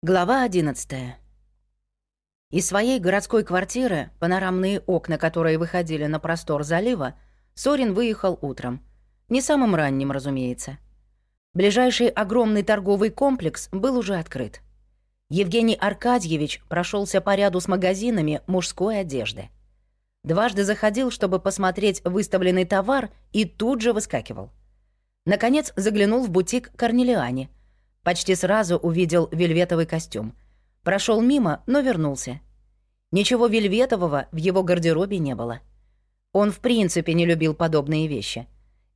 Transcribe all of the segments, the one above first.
Глава 11. Из своей городской квартиры, панорамные окна которые выходили на простор залива, Сорин выехал утром. Не самым ранним, разумеется. Ближайший огромный торговый комплекс был уже открыт. Евгений Аркадьевич прошелся по ряду с магазинами мужской одежды. Дважды заходил, чтобы посмотреть выставленный товар, и тут же выскакивал. Наконец заглянул в бутик Корнелиани — Почти сразу увидел вельветовый костюм. Прошел мимо, но вернулся. Ничего вельветового в его гардеробе не было. Он в принципе не любил подобные вещи.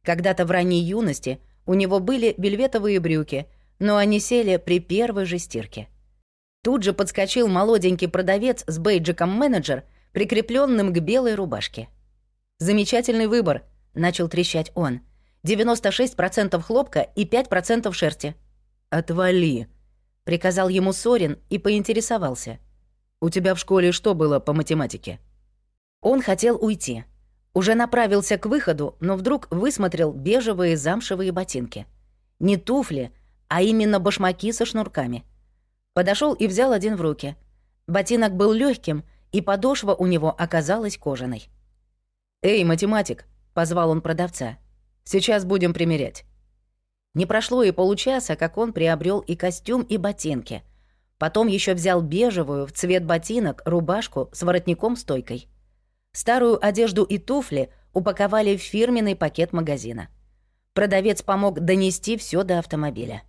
Когда-то в ранней юности у него были вельветовые брюки, но они сели при первой же стирке. Тут же подскочил молоденький продавец с бейджиком менеджер, прикрепленным к белой рубашке. «Замечательный выбор», — начал трещать он. «96% хлопка и 5% шерсти. «Отвали!» — приказал ему Сорин и поинтересовался. «У тебя в школе что было по математике?» Он хотел уйти. Уже направился к выходу, но вдруг высмотрел бежевые замшевые ботинки. Не туфли, а именно башмаки со шнурками. Подошел и взял один в руки. Ботинок был легким, и подошва у него оказалась кожаной. «Эй, математик!» — позвал он продавца. «Сейчас будем примерять». Не прошло и получаса, как он приобрел и костюм, и ботинки. Потом еще взял бежевую в цвет ботинок рубашку с воротником-стойкой. Старую одежду и туфли упаковали в фирменный пакет магазина. Продавец помог донести все до автомобиля.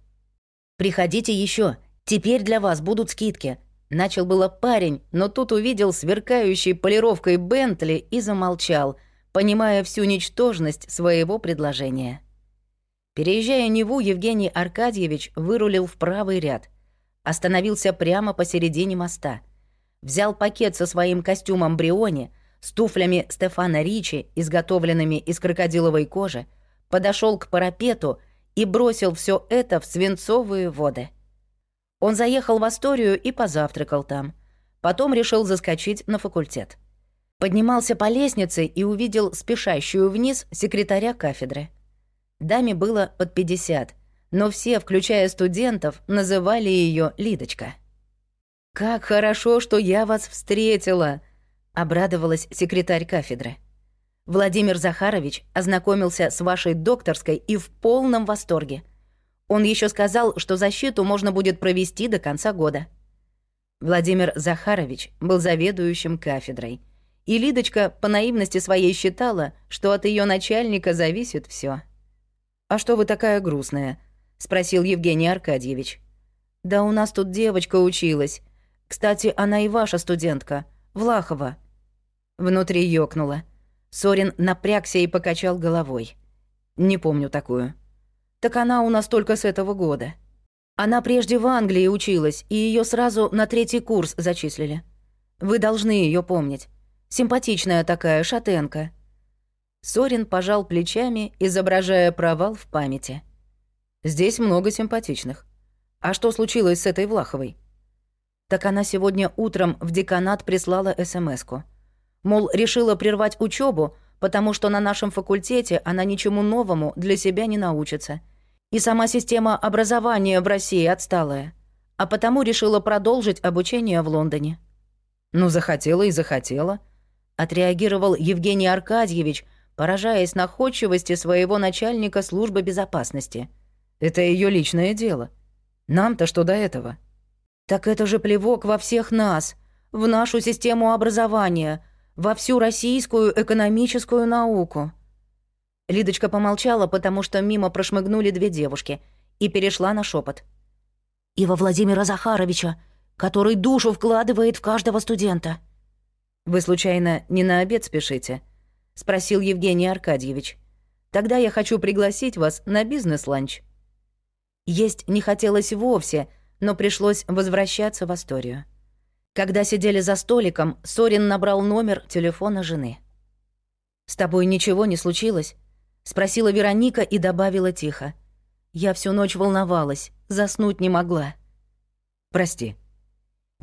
«Приходите еще, теперь для вас будут скидки», Начал было парень, но тут увидел сверкающий полировкой Бентли и замолчал, понимая всю ничтожность своего предложения. Переезжая Неву, Евгений Аркадьевич вырулил в правый ряд. Остановился прямо посередине моста. Взял пакет со своим костюмом Бриони, с туфлями Стефана Ричи, изготовленными из крокодиловой кожи, подошел к парапету и бросил все это в свинцовые воды. Он заехал в Асторию и позавтракал там. Потом решил заскочить на факультет. Поднимался по лестнице и увидел спешащую вниз секретаря кафедры. Даме было под 50, но все, включая студентов, называли ее Лидочка. «Как хорошо, что я вас встретила!» — обрадовалась секретарь кафедры. Владимир Захарович ознакомился с вашей докторской и в полном восторге. Он еще сказал, что защиту можно будет провести до конца года. Владимир Захарович был заведующим кафедрой, и Лидочка по наивности своей считала, что от ее начальника зависит все. «А что вы такая грустная?» — спросил Евгений Аркадьевич. «Да у нас тут девочка училась. Кстати, она и ваша студентка, Влахова». Внутри ёкнула. Сорин напрягся и покачал головой. «Не помню такую». «Так она у нас только с этого года». Она прежде в Англии училась, и ее сразу на третий курс зачислили. Вы должны ее помнить. Симпатичная такая шатенка. Сорин пожал плечами, изображая провал в памяти. «Здесь много симпатичных. А что случилось с этой Влаховой?» Так она сегодня утром в деканат прислала СМС-ку. Мол, решила прервать учебу, потому что на нашем факультете она ничему новому для себя не научится. И сама система образования в России отсталая. А потому решила продолжить обучение в Лондоне. «Ну, захотела и захотела», — отреагировал Евгений Аркадьевич, поражаясь находчивости своего начальника службы безопасности. Это ее личное дело. Нам-то что до этого? Так это же плевок во всех нас, в нашу систему образования, во всю российскую экономическую науку. Лидочка помолчала, потому что мимо прошмыгнули две девушки, и перешла на шепот. «И во Владимира Захаровича, который душу вкладывает в каждого студента». «Вы, случайно, не на обед спешите?» — спросил Евгений Аркадьевич. «Тогда я хочу пригласить вас на бизнес-ланч». Есть не хотелось вовсе, но пришлось возвращаться в Асторию. Когда сидели за столиком, Сорин набрал номер телефона жены. «С тобой ничего не случилось?» — спросила Вероника и добавила тихо. «Я всю ночь волновалась, заснуть не могла». «Прости»,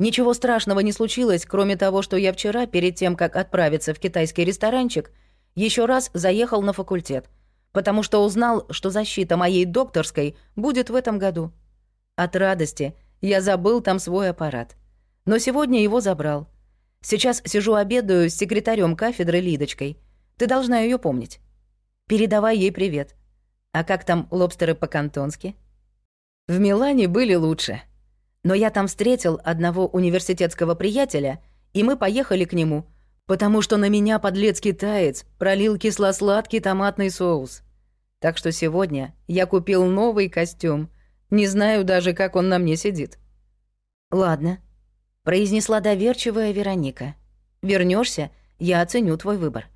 Ничего страшного не случилось, кроме того, что я вчера, перед тем, как отправиться в китайский ресторанчик, еще раз заехал на факультет, потому что узнал, что защита моей докторской будет в этом году. От радости Я забыл там свой аппарат. Но сегодня его забрал. Сейчас сижу обедаю с секретарем кафедры Лидочкой. Ты должна ее помнить. Передавай ей привет. А как там лобстеры по-кантонски? В Милане были лучше. Но я там встретил одного университетского приятеля, и мы поехали к нему, потому что на меня подлец-китаец пролил кисло-сладкий томатный соус. Так что сегодня я купил новый костюм. Не знаю даже, как он на мне сидит. «Ладно», — произнесла доверчивая Вероника. Вернешься, я оценю твой выбор.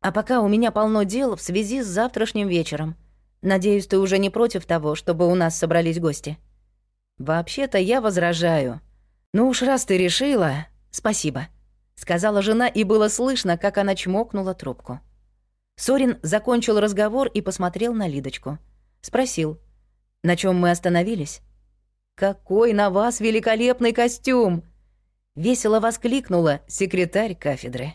А пока у меня полно дел в связи с завтрашним вечером. Надеюсь, ты уже не против того, чтобы у нас собрались гости?» «Вообще-то я возражаю. Ну уж раз ты решила, спасибо», — сказала жена, и было слышно, как она чмокнула трубку. Сорин закончил разговор и посмотрел на Лидочку. Спросил, на чем мы остановились? «Какой на вас великолепный костюм!» Весело воскликнула секретарь кафедры.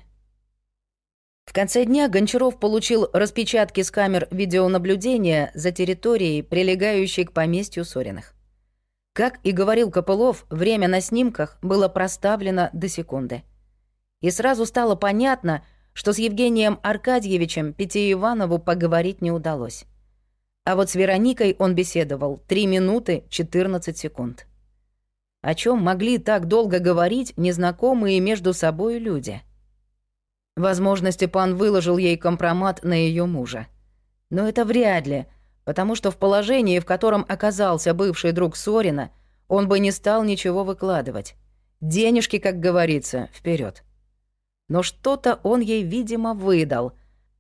В конце дня Гончаров получил распечатки с камер видеонаблюдения за территорией, прилегающей к поместью Сориных. Как и говорил Копылов, время на снимках было проставлено до секунды. И сразу стало понятно, что с Евгением Аркадьевичем Пяти Иванову поговорить не удалось. А вот с Вероникой он беседовал 3 минуты 14 секунд. О чем могли так долго говорить незнакомые между собой люди? Возможно, Степан выложил ей компромат на ее мужа. Но это вряд ли — потому что в положении, в котором оказался бывший друг Сорина, он бы не стал ничего выкладывать. Денежки, как говорится, вперед. Но что-то он ей, видимо, выдал,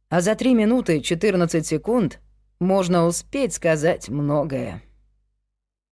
а за 3 минуты 14 секунд можно успеть сказать многое.